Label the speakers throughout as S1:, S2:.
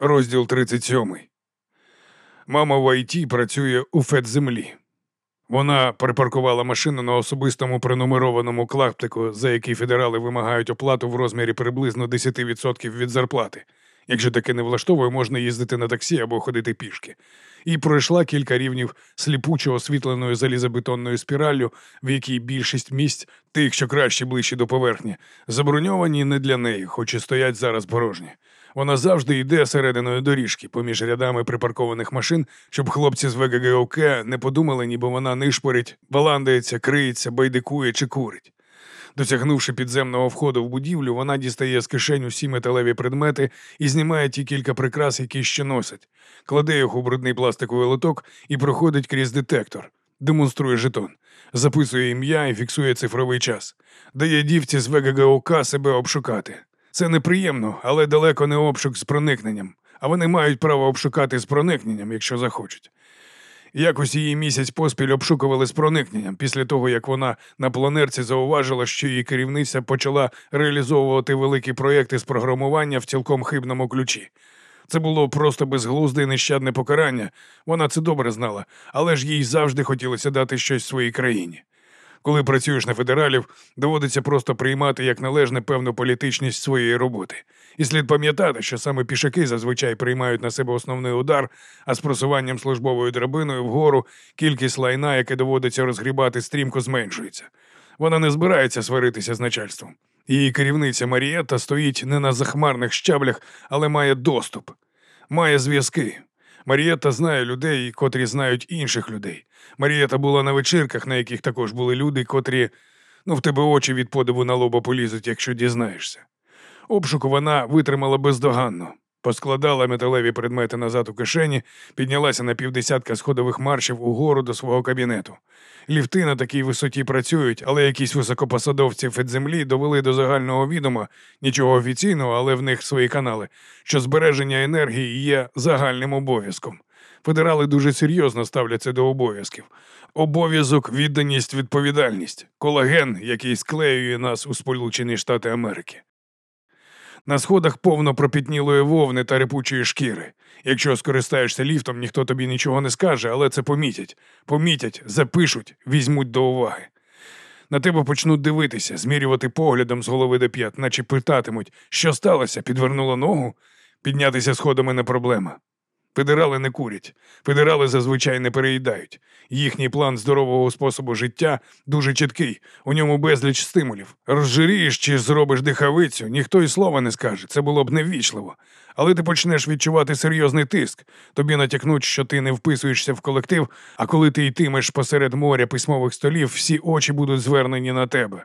S1: Розділ 37. Мама в ІТ працює у Федземлі. Вона припаркувала машину на особистому пронумерованому клаптику, за який федерали вимагають оплату в розмірі приблизно 10% від зарплати. Якщо таке не влаштовує, можна їздити на таксі або ходити пішки. І пройшла кілька рівнів сліпучо освітленою залізобетонною спіраллю, в якій більшість місць, тих, що краще ближче до поверхні, заброньовані не для неї, хоч і стоять зараз порожні. Вона завжди йде серединою доріжки поміж рядами припаркованих машин, щоб хлопці з ВГГОК не подумали, ніби вона нишпорить, баландається, криється, байдикує чи курить. Досягнувши підземного входу в будівлю, вона дістає з кишень усі металеві предмети і знімає ті кілька прикрас, які ще носить, кладе їх у брудний пластиковий лоток і проходить крізь детектор, демонструє жетон, записує ім'я і фіксує цифровий час, дає дівці з ВГГОК себе обшукати. Це неприємно, але далеко не обшук з проникненням, а вони мають право обшукати з проникненням, якщо захочуть. Якось її місяць поспіль обшукували з проникненням після того, як вона на планерці зауважила, що її керівниця почала реалізовувати великі проєкти з програмування в цілком хибному ключі. Це було просто безглузде і нещадне покарання. Вона це добре знала, але ж їй завжди хотілося дати щось своїй країні. Коли працюєш на федералів, доводиться просто приймати як належне певну політичність своєї роботи. І слід пам'ятати, що саме пішаки зазвичай приймають на себе основний удар, а з просуванням службовою драбиною вгору кількість лайна, яке доводиться розгрібати, стрімко зменшується. Вона не збирається сваритися з начальством. Її керівниця Марієта стоїть не на захмарних щаблях, але має доступ, має зв'язки. Марієта знає людей, котрі знають інших людей. Марієта була на вечірках, на яких також були люди, котрі, ну, в тебе очі від подиву на лоба полізуть, якщо дізнаєшся. Обшуку вона витримала бездоганно, поскладала металеві предмети назад у кишені, піднялася на півдесятка сходових маршів угору до свого кабінету. Ліфти на такій висоті працюють, але якісь високопосадовці Федземлі довели до загального відома, нічого офіційного, але в них свої канали, що збереження енергії є загальним обов'язком. Федерали дуже серйозно ставляться до обов'язків. Обов'язок, відданість, відповідальність, колаген, який склеює нас у Сполучені Штати Америки. На сходах повно пропітнілої вовни та репучої шкіри. Якщо скористаєшся ліфтом, ніхто тобі нічого не скаже, але це помітять. Помітять, запишуть, візьмуть до уваги. На тебе почнуть дивитися, змірювати поглядом з голови до п'ят, наче питатимуть, що сталося, підвернула ногу, піднятися сходами не проблема. Федерали не курять, федерали зазвичай не переїдають. Їхній план здорового способу життя дуже чіткий, у ньому безліч стимулів. Розжирієш чи зробиш дихавицю, ніхто й слова не скаже, це було б неввічливо. Але ти почнеш відчувати серйозний тиск. Тобі натякнуть, що ти не вписуєшся в колектив, а коли ти йтимеш посеред моря письмових столів, всі очі будуть звернені на тебе.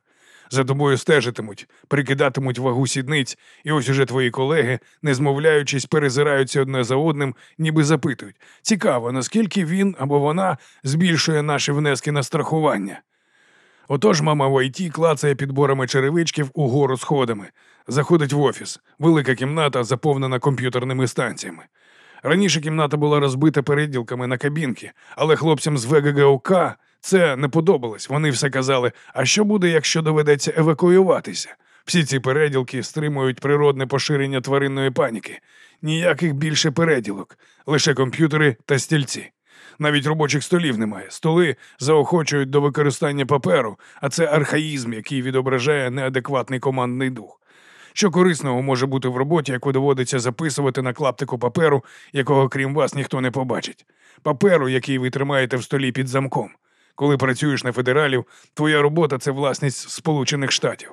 S1: За тобою стежитимуть, прикидатимуть вагу сідниць, і ось уже твої колеги, не змовляючись, перезираються одне за одним, ніби запитують. Цікаво, наскільки він або вона збільшує наші внески на страхування. Отож мама в ІТ клацає підборами черевичків угору сходами, заходить в офіс, велика кімната, заповнена комп'ютерними станціями. Раніше кімната була розбита переділками на кабінки, але хлопцям з ВГГОК це не подобалось. Вони все казали: а що буде, якщо доведеться евакуюватися? Всі ці переділки стримують природне поширення тваринної паніки. Ніяких більше переділок, лише комп'ютери та стільці. Навіть робочих столів немає. Столи заохочують до використання паперу, а це архаїзм, який відображає неадекватний командний дух. Що корисного може бути в роботі, яку доводиться записувати на клаптику паперу, якого крім вас ніхто не побачить, паперу, який ви тримаєте в столі під замком. Коли працюєш на федералів, твоя робота це власність Сполучених Штатів.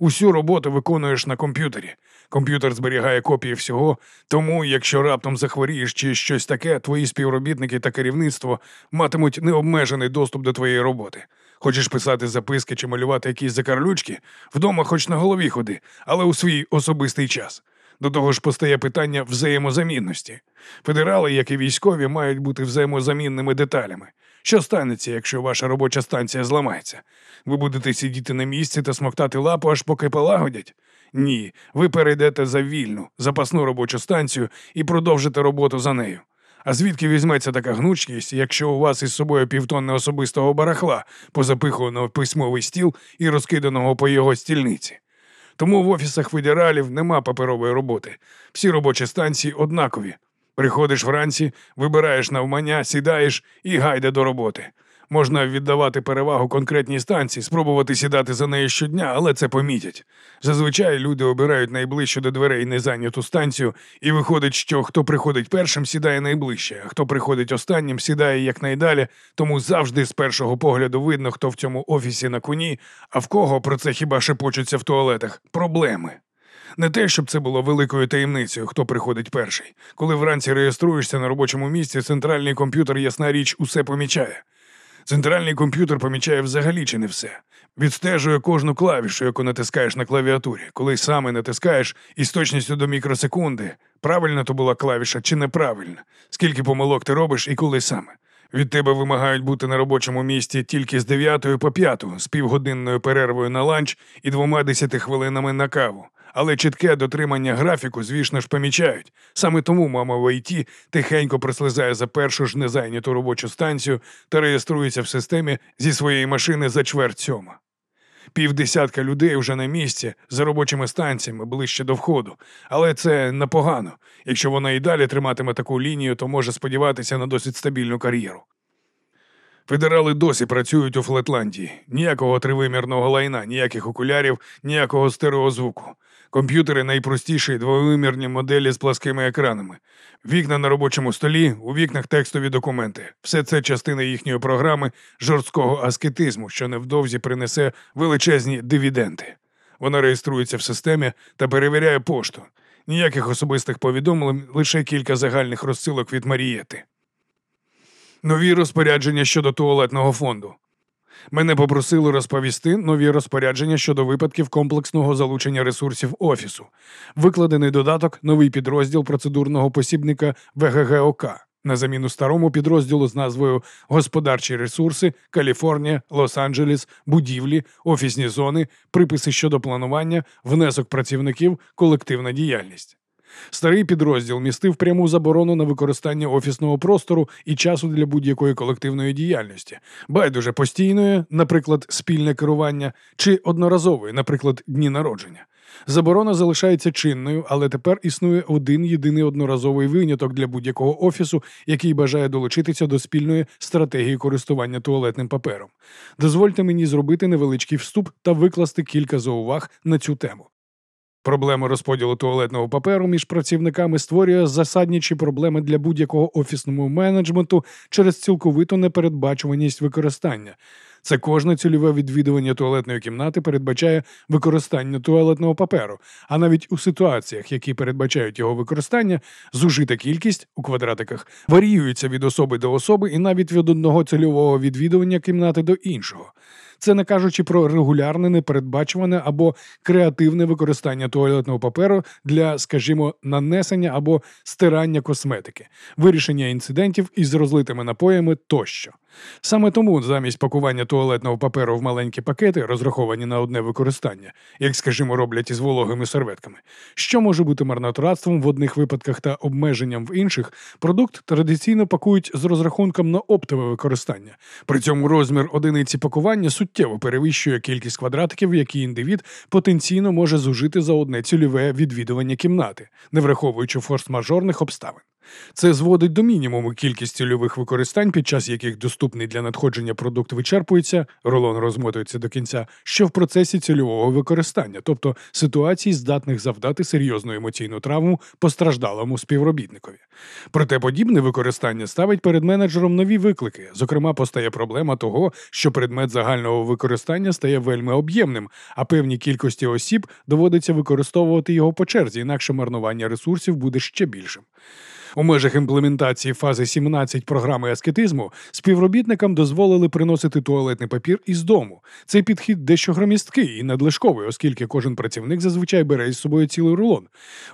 S1: Усю роботу виконуєш на комп'ютері. Комп'ютер зберігає копії всього, тому, якщо раптом захворієш чи щось таке, твої співробітники та керівництво матимуть необмежений доступ до твоєї роботи. Хочеш писати записки чи малювати якісь закарлючки, вдома хоч на голові ходи, але у свій особистий час. До того ж постає питання взаємозамінності. Федерали, як і військові, мають бути взаємозамінними деталями. Що станеться, якщо ваша робоча станція зламається? Ви будете сидіти на місці та смоктати лапу, аж поки полагодять? Ні, ви перейдете за вільну, запасну робочу станцію і продовжите роботу за нею. А звідки візьметься така гнучкість, якщо у вас із собою півтонни особистого барахла, позапихуваного в письмовий стіл і розкиданого по його стільниці? Тому в офісах федералів нема паперової роботи. Всі робочі станції однакові. Приходиш вранці, вибираєш навмання, сідаєш і гайде до роботи. Можна віддавати перевагу конкретній станції, спробувати сідати за неї щодня, але це помітять. Зазвичай люди обирають найближчу до дверей незайняту станцію, і виходить, що хто приходить першим, сідає найближче, а хто приходить останнім, сідає якнайдалі, тому завжди з першого погляду видно, хто в цьому офісі на коні, а в кого про це хіба шепочуться в туалетах проблеми. Не те, щоб це було великою таємницею, хто приходить перший. Коли вранці реєструєшся на робочому місці, центральний комп'ютер, ясна річ, усе помічає. Центральний комп'ютер помічає взагалі чи не все. Відстежує кожну клавішу, яку натискаєш на клавіатурі, коли саме натискаєш із точністю до мікросекунди, правильна то була клавіша чи неправильна, скільки помилок ти робиш і коли саме. Від тебе вимагають бути на робочому місці тільки з 9 по 5, з півгодинною перервою на ланч і двома десяти хвилинами на каву але чітке дотримання графіку, звісно ж, помічають. Саме тому мама в ІТ тихенько прослизає за першу ж незайняту робочу станцію та реєструється в системі зі своєї машини за чверть сьома. Півдесятка людей вже на місці за робочими станціями ближче до входу, але це непогано. Якщо вона і далі триматиме таку лінію, то може сподіватися на досить стабільну кар'єру. Федерали досі працюють у Флетландії. Ніякого тривимірного лайна, ніяких окулярів, ніякого стереозвуку. Комп'ютери найпростіші двовимірні моделі з пласкими екранами, вікна на робочому столі, у вікнах текстові документи. Все це частина їхньої програми жорсткого аскетизму, що невдовзі принесе величезні дивіденти. Вона реєструється в системі та перевіряє пошту. Ніяких особистих повідомлень, лише кілька загальних розсилок від Марієти. Нові розпорядження щодо туалетного фонду. Мене попросили розповісти нові розпорядження щодо випадків комплексного залучення ресурсів офісу, викладений додаток, новий підрозділ процедурного посібника ВГГОК на заміну старому підрозділу з назвою Господарчі ресурси, Каліфорнія, Лос-Анджелес, будівлі, офісні зони, приписи щодо планування, внесок працівників, колективна діяльність. Старий підрозділ містив пряму заборону на використання офісного простору і часу для будь-якої колективної діяльності, байдуже постійної, наприклад, спільне керування, чи одноразової, наприклад, дні народження. Заборона залишається чинною, але тепер існує один єдиний одноразовий виняток для будь-якого офісу, який бажає долучитися до спільної стратегії користування туалетним папером. Дозвольте мені зробити невеличкий вступ та викласти кілька зауваг на цю тему. Проблема розподілу туалетного паперу між працівниками створює засаднічі проблеми для будь-якого офісного менеджменту через цілковиту непередбачуваність використання. Це кожне цільове відвідування туалетної кімнати передбачає використання туалетного паперу, а навіть у ситуаціях, які передбачають його використання, зужита кількість у квадратиках варіюється від особи до особи і навіть від одного цільового відвідування кімнати до іншого. Це не кажучи про регулярне, непередбачуване або креативне використання туалетного паперу для, скажімо, нанесення або стирання косметики, вирішення інцидентів із розлитими напоями тощо. Саме тому замість пакування туалетного паперу в маленькі пакети, розраховані на одне використання, як, скажімо, роблять із вологими серветками, що може бути марнотратством в одних випадках та обмеженням в інших, продукт традиційно пакують з розрахунком на оптове використання. При цьому розмір одиниці пакування суттєво перевищує кількість квадратиків, які індивід потенційно може зужити за одне цільове відвідування кімнати, не враховуючи форс-мажорних обставин. Це зводить до мінімуму кількість цільових використань, під час яких доступний для надходження продукт вичерпується, рулон розмотується до кінця, що в процесі цільового використання, тобто ситуацій, здатних завдати серйозну емоційну травму постраждалому співробітникові. Проте подібне використання ставить перед менеджером нові виклики. Зокрема, постає проблема того, що предмет загального використання стає вельми об'ємним, а певній кількості осіб доводиться використовувати його по черзі, інакше марнування ресурсів буде ще більшим. У межах імплементації фази 17 програми аскетизму співробітникам дозволили приносити туалетний папір із дому. Цей підхід дещо громісткий і надлишковий, оскільки кожен працівник зазвичай бере із собою цілий рулон.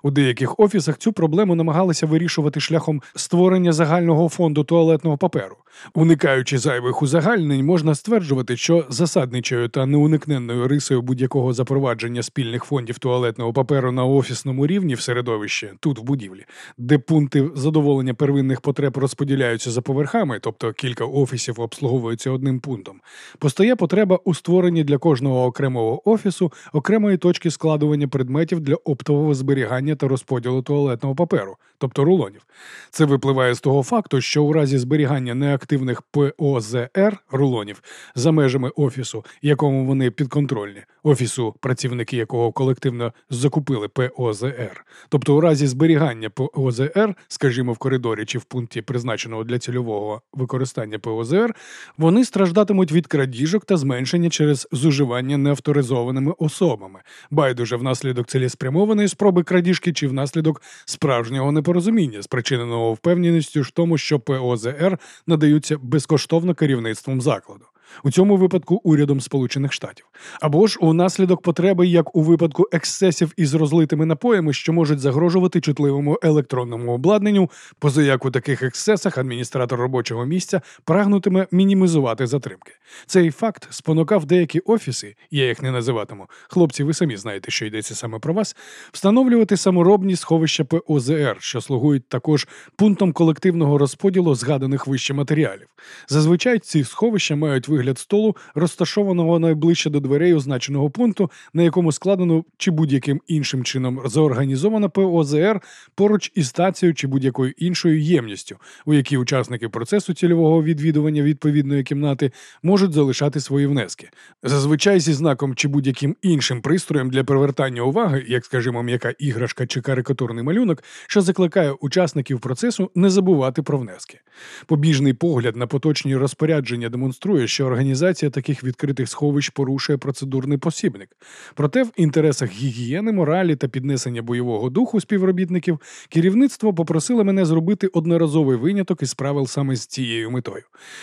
S1: У деяких офісах цю проблему намагалися вирішувати шляхом створення загального фонду туалетного паперу. Уникаючи зайвих узагальнень, можна стверджувати, що засадничою та неуникненною рисою будь-якого запровадження спільних фондів туалетного паперу на офісному рівні в середовищі, тут в будівлі, де пункти задоволення первинних потреб розподіляються за поверхами, тобто кілька офісів обслуговуються одним пунктом, постає потреба у створенні для кожного окремого офісу окремої точки складування предметів для оптового зберігання та розподілу туалетного паперу, тобто рулонів. Це випливає з того факту, що у разі зберігання неактивних ПОЗР рулонів за межами офісу, якому вони підконтрольні, офісу, працівники якого колективно закупили ПОЗР, тобто у разі зберігання ПОЗР, скажімо, в коридорі чи в пункті, призначеного для цільового використання ПОЗР, вони страждатимуть від крадіжок та зменшення через зуживання неавторизованими особами, байдуже внаслідок цілеспрямованої спроби крадіжки чи внаслідок справжнього непорозуміння, спричиненого впевненістю в тому, що ПОЗР надаються безкоштовно керівництвом закладу у цьому випадку урядом Сполучених Штатів, або ж у наслідок потреби, як у випадку ексцесів із розлитими напоями, що можуть загрожувати чутливому електронному обладнанню, позаяк у таких ексцесах адміністратор робочого місця прагнутиме мінімізувати затримки. Цей факт спонукав деякі офіси, я їх не називатиму. Хлопці, ви самі знаєте, що йдеться саме про вас, встановлювати саморобні сховища ПОЗР, що слугують також пунктом колективного розподілу згаданих вище матеріалів. Зазвичай ці сховища мають вигляд вигляд столу, розташованого найближче до дверей означеного пункту, на якому складено чи будь-яким іншим чином заорганізовано ПОЗР поруч із стацією чи будь-якою іншою ємністю, у якій учасники процесу цільового відвідування відповідної кімнати можуть залишати свої внески. Зазвичай зі знаком чи будь-яким іншим пристроєм для привертання уваги, як, скажімо, м'яка іграшка чи карикатурний малюнок, що закликає учасників процесу не забувати про внески. Побіжний погляд на поточні розпорядження демонструє, що організація таких відкритих сховищ порушує процедурний посібник. Проте в інтересах гігієни, моралі та піднесення бойового духу співробітників керівництво попросило мене зробити одноразовий виняток із правил саме з цією метою.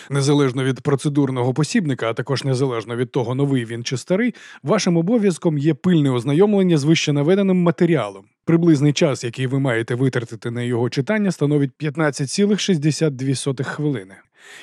S1: Незалежно від процедурного посібника, а також незалежно від того, новий він чи старий, вашим обов'язком є пильне ознайомлення з вище наведеним матеріалом. Приблизний час, який ви маєте витратити на його читання, становить 15,62 хвилини.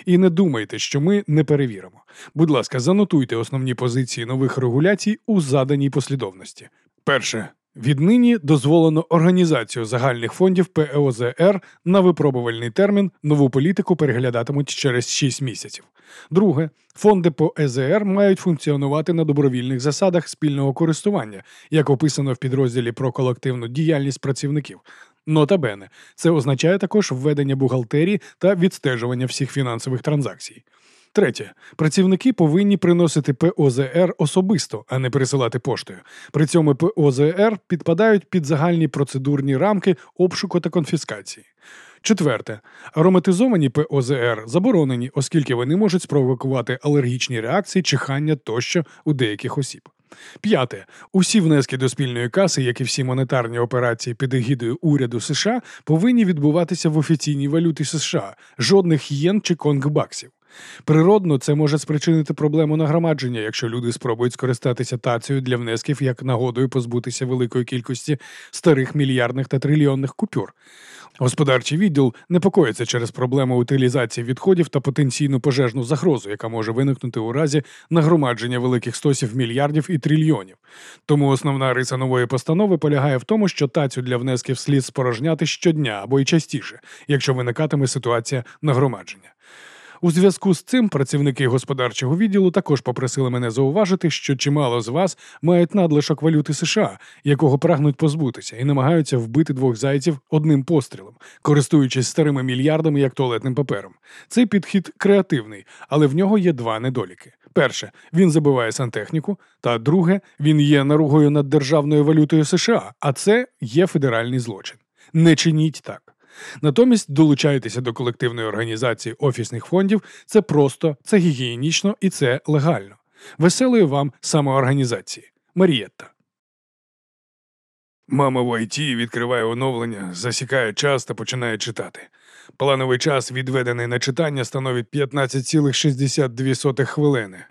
S1: І не думайте, що ми не перевіримо. Будь ласка, занотуйте основні позиції нових регуляцій у заданій послідовності. Перше. Віднині дозволено організацію загальних фондів ПЕОЗР на випробувальний термін нову політику переглядатимуть через 6 місяців. Друге, фонди по ЕЗР мають функціонувати на добровільних засадах спільного користування, як описано в підрозділі про колективну діяльність працівників. Нота Бене, це означає також введення бухгалтерії та відстежування всіх фінансових транзакцій. Третє, працівники повинні приносити ПОЗР особисто, а не пересилати поштою. При цьому ПОЗР підпадають під загальні процедурні рамки обшуку та конфіскації. Четверте, ароматизовані ПОЗР заборонені, оскільки вони можуть спровокувати алергічні реакції, чихання тощо у деяких осіб. П'яте. Усі внески до спільної каси, як і всі монетарні операції під егідою уряду США, повинні відбуватися в офіційній валюті США, жодних єн чи конгбаксів. Природно, це може спричинити проблему нагромадження, якщо люди спробують скористатися тацією для внесків як нагодою позбутися великої кількості старих мільярдних та трильйонних купюр. Господарчий відділ непокоїться через проблему утилізації відходів та потенційну пожежну загрозу, яка може виникнути у разі нагромадження великих стосів мільярдів і трильйонів. Тому основна риса нової постанови полягає в тому, що тацю для внесків слід спорожняти щодня або й частіше, якщо виникатиме ситуація нагромадження. У зв'язку з цим працівники господарчого відділу також попросили мене зауважити, що чимало з вас мають надлишок валюти США, якого прагнуть позбутися, і намагаються вбити двох зайців одним пострілом, користуючись старими мільярдами як туалетним папером. Цей підхід креативний, але в нього є два недоліки. Перше, він забиває сантехніку, та друге, він є наругою над державною валютою США, а це є федеральний злочин. Не чиніть так. Натомість долучайтеся до колективної організації офісних фондів. Це просто, це гігієнічно і це легально. Веселої вам самоорганізації. Марієтта. Мама в ІТ відкриває оновлення, засікає час та починає читати. Плановий час, відведений на читання, становить 15,62 хвилини.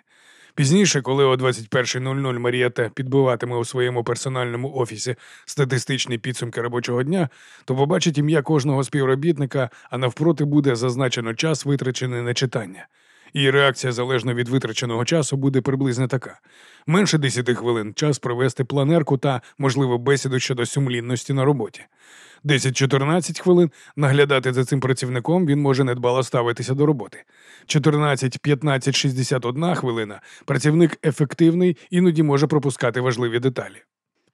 S1: Пізніше, коли о 21.00 Марієта підбиватиме у своєму персональному офісі статистичні підсумки робочого дня, то побачить ім'я кожного співробітника, а навпроти буде зазначено час, витрачений на читання. Її реакція залежно від витраченого часу буде приблизно така: менше 10 хвилин час провести планерку та, можливо, бесіду щодо сумлінності на роботі. 10-14 хвилин наглядати за цим працівником він може недбало ставитися до роботи. 14-15-61 хвилина працівник ефективний, іноді може пропускати важливі деталі.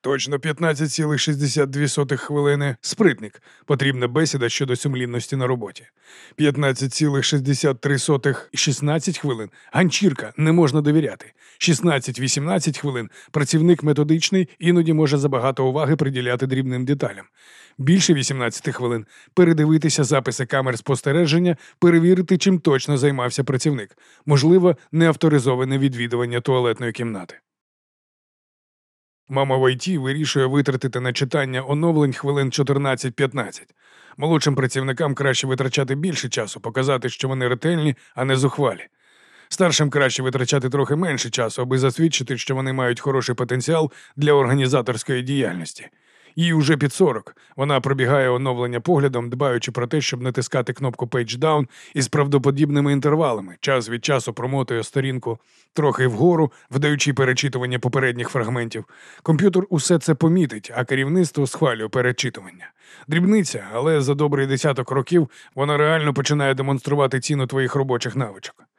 S1: Точно 15,62 хвилини спритник. Потрібна бесіда щодо сумлінності на роботі. 15,63 16 хвилин ганчірка не можна довіряти. 16-18 хвилин працівник методичний, іноді може забагато уваги приділяти дрібним деталям. Більше 18 хвилин передивитися записи камер спостереження, перевірити, чим точно займався працівник. Можливо, неавторизоване відвідування туалетної кімнати. Мама в ІТ вирішує витратити на читання оновлень хвилин 14-15. Молодшим працівникам краще витрачати більше часу, показати, що вони ретельні, а не зухвалі. Старшим краще витрачати трохи менше часу, аби засвідчити, що вони мають хороший потенціал для організаторської діяльності. Їй уже під 40. Вона пробігає оновлення поглядом, дбаючи про те, щоб натискати кнопку Page Down із правдоподібними інтервалами. Час від часу промотує сторінку трохи вгору, вдаючи перечитування попередніх фрагментів. Комп'ютер усе це помітить, а керівництво схвалює перечитування. Дрібниця, але за добрий десяток років вона реально починає демонструвати ціну твоїх робочих навичок.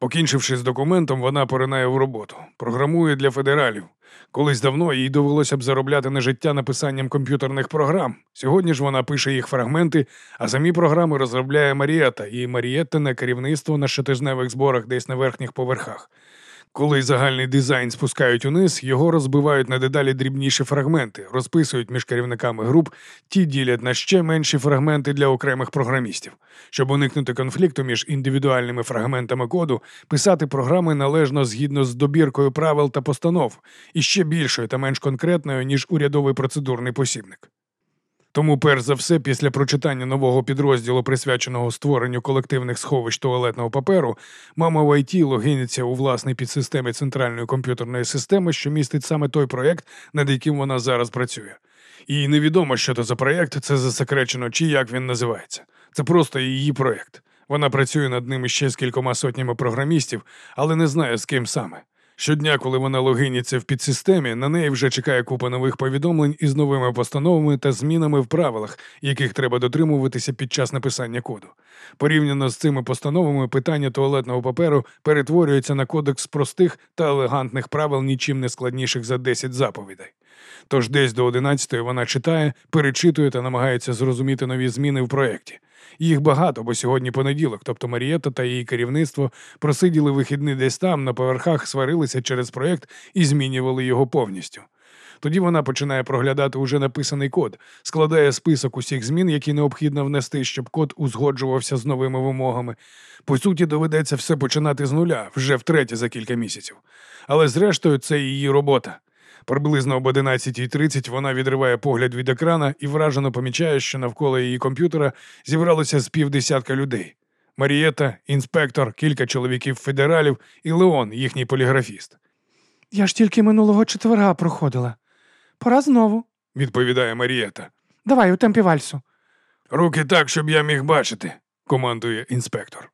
S1: Покінчивши з документом, вона поринає в роботу, програмує для федералів. Колись давно їй довелося б заробляти на життя написанням комп'ютерних програм. Сьогодні ж вона пише їх фрагменти, а самі програми розробляє Марієта і Марієттине керівництво на щотижневих зборах десь на верхніх поверхах. Коли загальний дизайн спускають униз, його розбивають на дедалі дрібніші фрагменти, розписують між керівниками груп, ті ділять на ще менші фрагменти для окремих програмістів. Щоб уникнути конфлікту між індивідуальними фрагментами коду, писати програми належно згідно з добіркою правил та постанов, і ще більшою та менш конкретною, ніж урядовий процедурний посібник. Тому, перш за все, після прочитання нового підрозділу, присвяченого створенню колективних сховищ туалетного паперу, мама в ІТ логиниться у власній підсистемі центральної комп'ютерної системи, що містить саме той проєкт, над яким вона зараз працює. І невідомо, що це за проєкт, це засекречено чи як він називається. Це просто її проєкт. Вона працює над ним ще з кількома сотнями програмістів, але не знає, з ким саме. Щодня, коли вона логиніться в підсистемі, на неї вже чекає купа нових повідомлень із новими постановами та змінами в правилах, яких треба дотримуватися під час написання коду. Порівняно з цими постановами, питання туалетного паперу перетворюється на кодекс простих та елегантних правил, нічим не складніших за 10 заповідей. Тож десь до 11 вона читає, перечитує та намагається зрозуміти нові зміни в проєкті. Їх багато, бо сьогодні понеділок, тобто Марієта та її керівництво просиділи вихідний десь там, на поверхах сварилися через проєкт і змінювали його повністю. Тоді вона починає проглядати уже написаний код, складає список усіх змін, які необхідно внести, щоб код узгоджувався з новими вимогами. По суті, доведеться все починати з нуля вже втретє за кілька місяців. Але зрештою, це її робота. Приблизно об 11.30 вона відриває погляд від екрана і вражено помічає, що навколо її комп'ютера зібралося з півдесятка людей. Марієта, інспектор, кілька чоловіків федералів і Леон, їхній поліграфіст.
S2: Я ж тільки минулого четверга проходила. Пора знову,
S1: відповідає Марієта.
S2: Давай у темпі вальсу.
S1: Руки так, щоб я міг бачити, командує інспектор.